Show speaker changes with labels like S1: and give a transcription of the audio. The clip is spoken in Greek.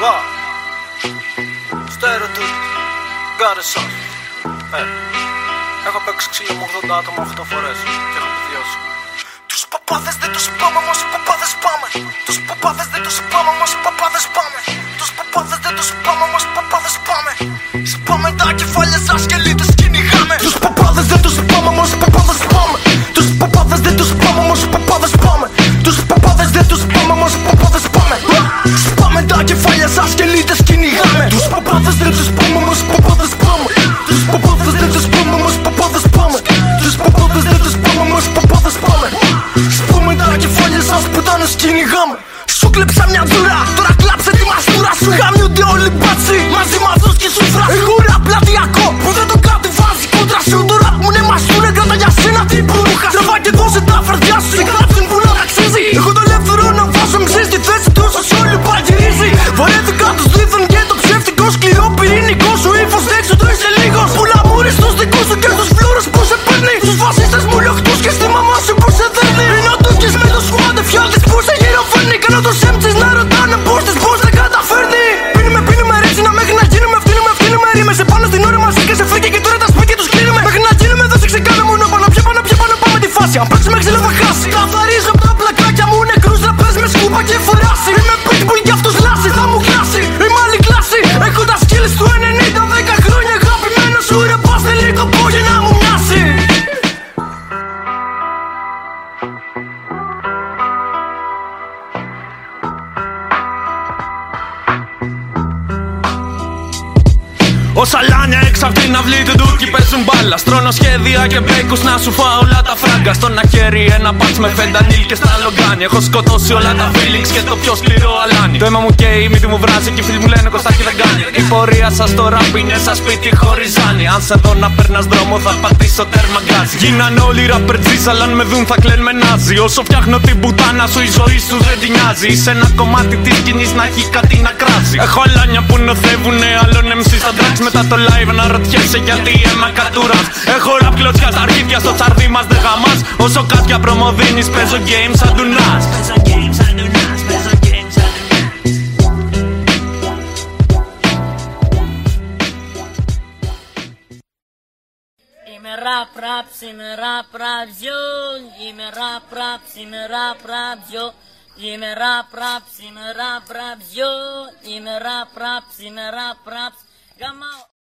S1: Βα. Στέρεο του Γκάρε Σος. Ε. Έχω παίξει ξύλο με 80 άτομα 8 φορές και έχω επιβιώσει. Τους παπάδες δεν τους πάμε, όμως οι παπάδες πάμε. Τους παπάδες δεν τους πάμε, όμως οι παπάδες πάμε. Τους παπάδες δεν τους πάμε, όμως οι παπάδες πάμε. Σπάμε τα κεφάλια σας και λίτες που τα κυνηγάμε. Σου κλέψα μια δούρα, τώρα κλάψε τη μαστούρα σου. Γαμιούνται όλοι μπάτσι, μαζί με αυτούς και σου φράσου Εγώ ραπ πλατειακό, που δεν το κάτι βάζει κόντρα σου. Το ραπ μου είναι μαστούρα, κράτα για σένα τι μπουρούχα Τραβά και δώσε τα φαρδιά σου, ρωτάνε πώς της πώς δεν καταφέρνει. Πίνουμε, πίνουμε ρίξινα μέχρι να γίνουμε φτύνουμε, φτύνουμε Ρίμες. Επάνω στην ώρα μαζί και σε φρίκη και τώρα τα σπίτια τους κλείνουμε. Μέχρι να γίνουμε δεν σε ξεκάνε μόνο πάνω. Πιο πάνω πιο πάνω πάμε τη φάση. Αν παίξουμε ξύλο θα χάσει. Καθαρίζω απ' τα πλακάκια μου νεκρούς ραπές με σκούπα και φράση Είμαι pitbull κι αυτός
S2: Όσα λάνια έξω απ' την αυλή του Τούρκοι παίζουν μπάλα. Στρώνω σχέδια και μπέικους να σου φάω όλα τα φράγκα. Στο ένα χέρι ένα πάτς με φεντανίλ και στα λογκάνι. Έχω σκοτώσει όλα τα feelings και το πιο σκληρό αλάνι. Το αίμα μου καίει, η μύτη μου βράζει και οι φίλοι μου λένε Κωστάκι δεν κάνει. Η πορεία σας το ραπ είναι σαν σπίτι χωριζάνι. Αν σε δω να περνάς δρόμο θα πατήσω τέρμα γκάζι. Γίνανε όλοι ραπερτζείς αλλά αν με δουν θα κλαίνουν με νάζι. Όσο φτιάχνω την πουτάνα σου η ζωή σου δεν την νοιάζει. Σε ένα κομμάτι της σκηνής να έχει κάτι να κράζει. Έχω αλάνια που νοθεύουνε άλλων MC στα tracks μετά το live να ρωτιέσαι γιατί αίμα κατούρα. Έχω ραπ κλωτσιά στα αρχίδια στο τσαρδί μας δεν γαμάς Όσο κάποια προμοδίνεις παίζω games σαν του Nas.
S3: Είμαι ραπ ραπ, είμαι ραπ ραπ ζιο Είμαι ραπ ραπ, είμαι ραπ ραπ ζιο Είμαι ραπ ραπ, είμαι ραπ ραπ ζιο Είμαι ραπ ραπ, είμαι ραπ ραπ Γαμάω